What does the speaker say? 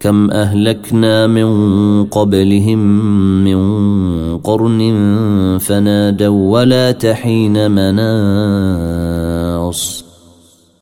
كم أهلكنا من قبلهم من قرن فنادوا ولا تحين مناص